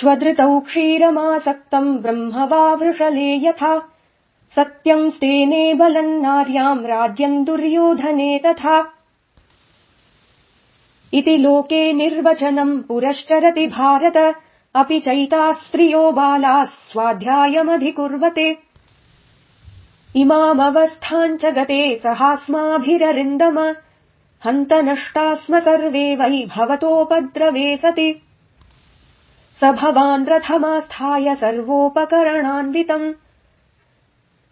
श्वधृतौ क्षीरमासक्तम् ब्रह्म वा वृषले यथा। सत्यम् स्तेने बलम् नार्याम् राज्यम् दुर्योधने तथा। इति लोके निर्वचनम् पुरश्चरति भारत। अपि चैताः स्त्रियो बालाः स्वाध्यायमधिकुर्वते। इमामवस्थाम् च गते सहास्माभिररिन्दम। हन्त नष्टा स्म सर्वे वै भवतोपद्रवे सति स भवान् रथमास्थाय सर्वोपकरणान्वितम्।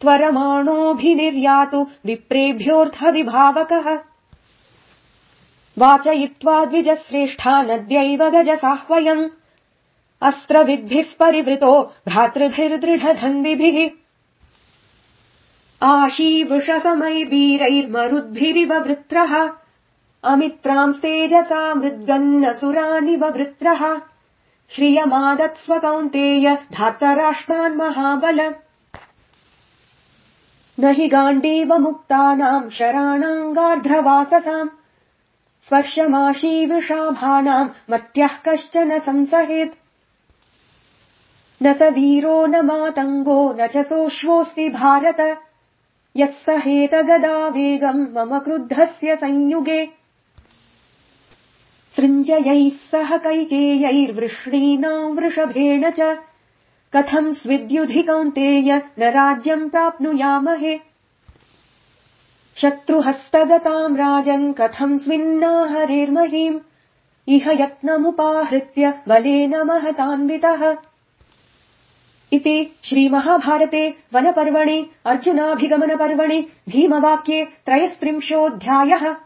त्वरमाणोऽभिनिर्यातु विप्रेभ्योऽर्थविभावकः। वाचयित्वा द्विजश्रेष्ठा नद्यैव गजसाह्वयम्। अस्त्रविद्भिः परिवृतो भ्रातृभिर्दृढधन्विभिः। आशीवृषसमैर्वीरैर्मरुद्भिरिव वृत्रः। अमित्रांस्तेजसा मृद्गन्नसुरानिव वृत्रः श्रियमादत्स्व कौन्तेय धार्तराष्ट्रान् महाबल न हि गाण्डीव मुक्तानाम् शराणाङ्गार्ध्रवाससाम् स्पर्शमाशीविषाभानाम् मर्त्यः कश्चन संसहेत्। न स वीरो न मातङ्गो न च सोऽश्वोऽस्ति भारत। यः सहेत गदा वेगम् मम क्रुद्धस्य संयुगे सृञ्जयैः सह कैकेयैर्वृष्णीनाम् वृषभेण च। कथम् स्विद्युधिकौन्तेय न राज्यम् प्राप्नुयामहे। शत्रुहस्तगताम् राजन् कथम् स्विन्नाहरेर्महीम्। इह यत्नमुपाहृत्य बलेन महतान्वितः। इति श्रीमहाभारते वनपर्वणि अर्जुनाभिगमनपर्वणि भीमवाक्ये त्रयस्त्रिंशोऽध्यायः